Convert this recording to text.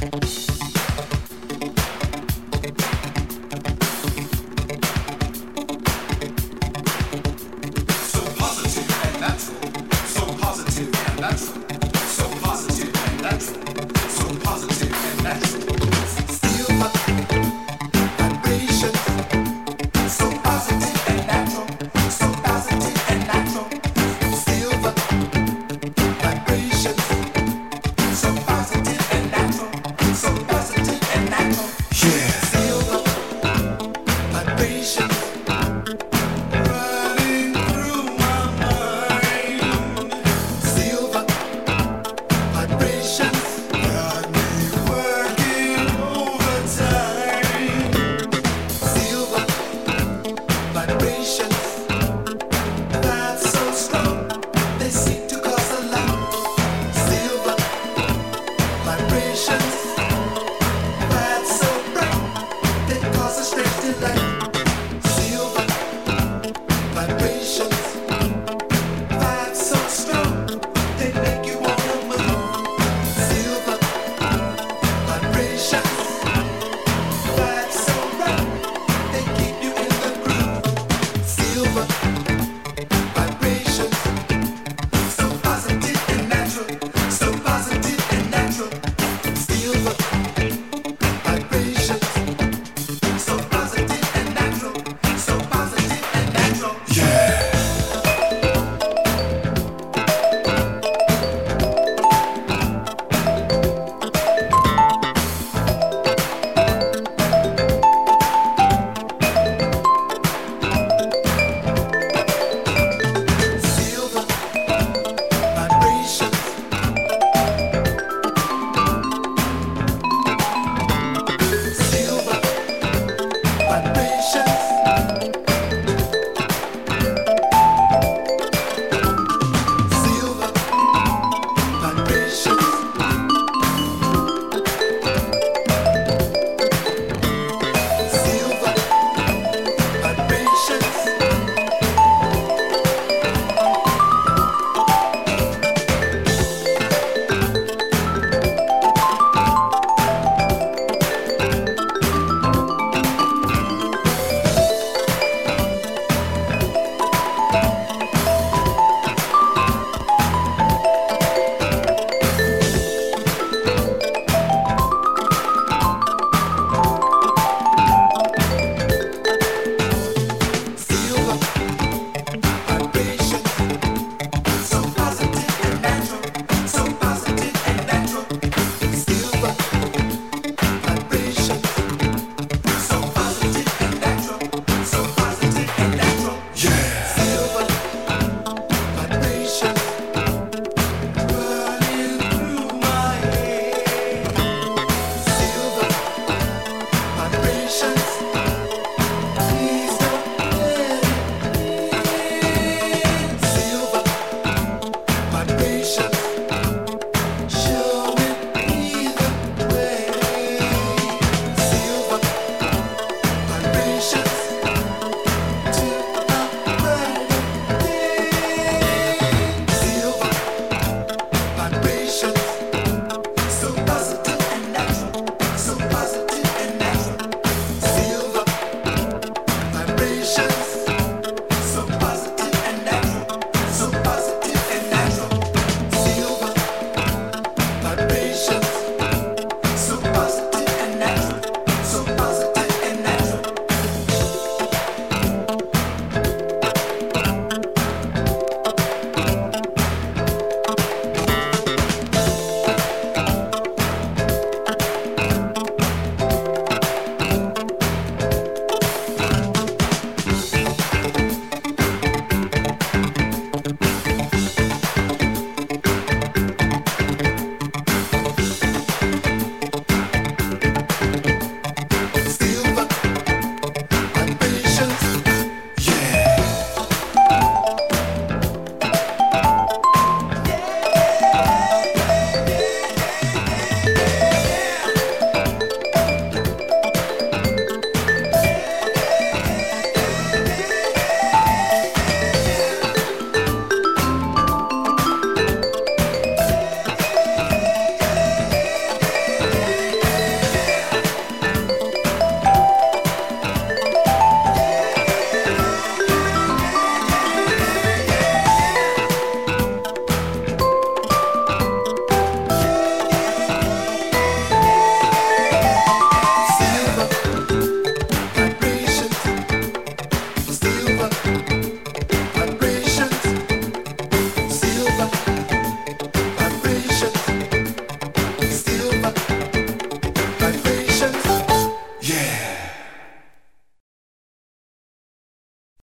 vibrations